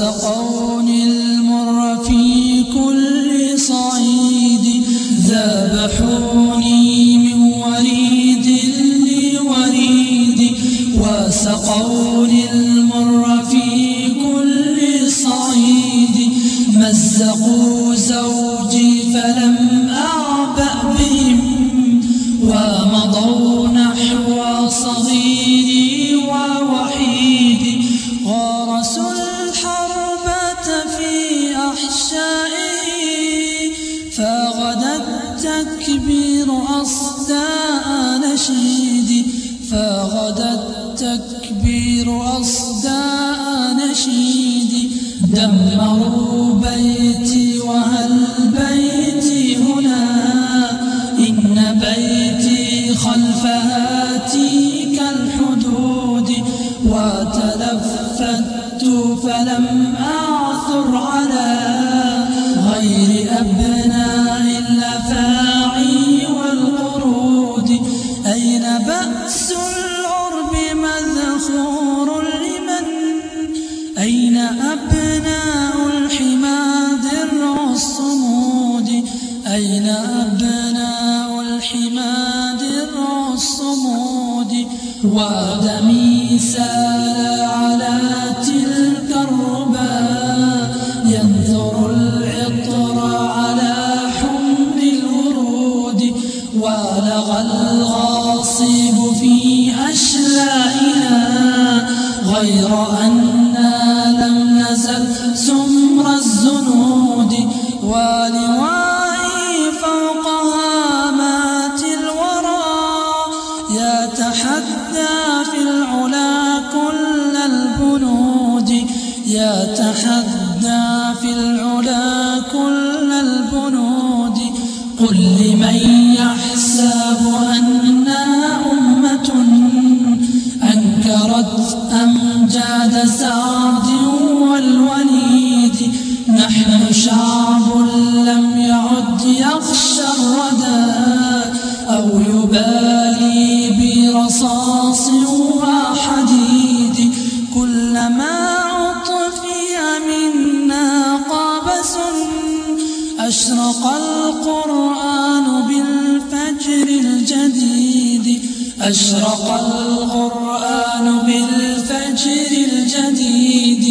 وسقى أحشائي فغدا التكبير أصداء نشيدي فغدا التكبير أصداء نشيدي دمروا بيتي وهل بيتي هنا. إن بيتي خلف هاتيك الحدود وتلفت فلم أين أبناء الحمى درع الصمود أين أبناء الحمى درع الصمود ودمي سال على تلك الربا ينثر العطر على حمر الورود. ولغى الغاصب في أشلائنا غير أنا يتحدى في العلا أشرق القرآن بالفجر الجديد. أشرق القرآن بالفجر الجديد.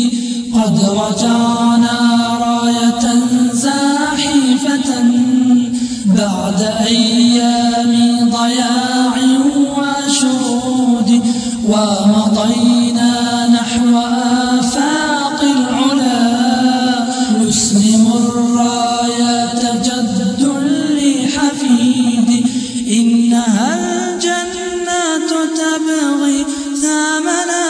قد رجعنا راية زاحفة بعد أيام ضياع وشرود ومضينا نحو إنها الجنات تبغي ثمنا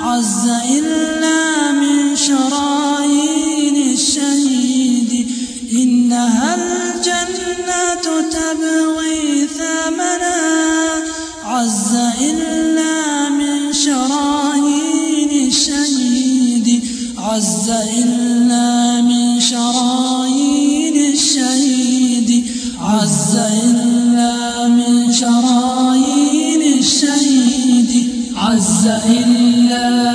عز إلا من شرايين الشهيد. إنها الجنات تبغي ثمنا عز إلا من شرايين الشهيد. عز إلا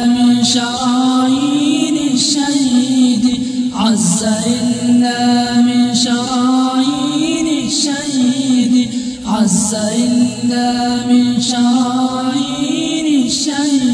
من شرايين الشهيد. عز إلا من شرايين الشهيد. عز إلا من شرايين الشهيد.